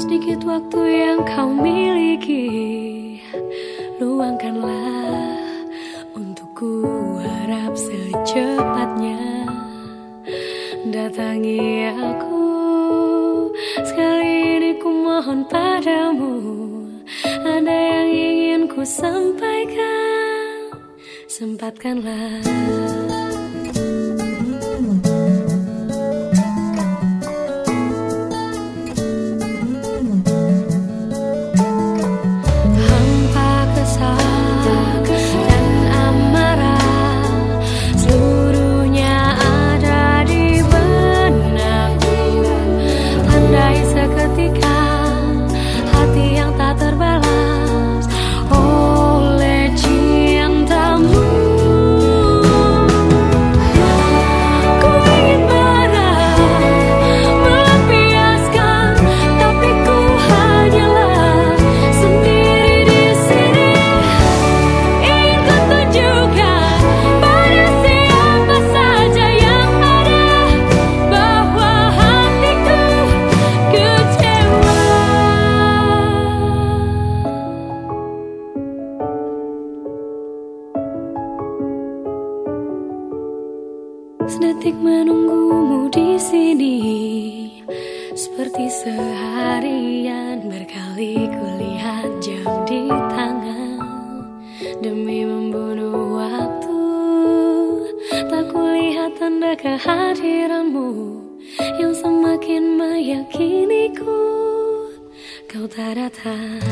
Sedikit waktu yang kau miliki. Luangkanlah Untukku harap secepatnya. Datangi aku. Sekali ini ku mohon padamu. Ada yang ingin ku sampaikan? Sempatkanlah Sedetik menunggumu di sini. Seperti seharian berkali kulihat jam di tangan. Demi membunuh waktu Tak kulihat tanda kehadiranmu Yang semakin meyakiniku. Kau tak datang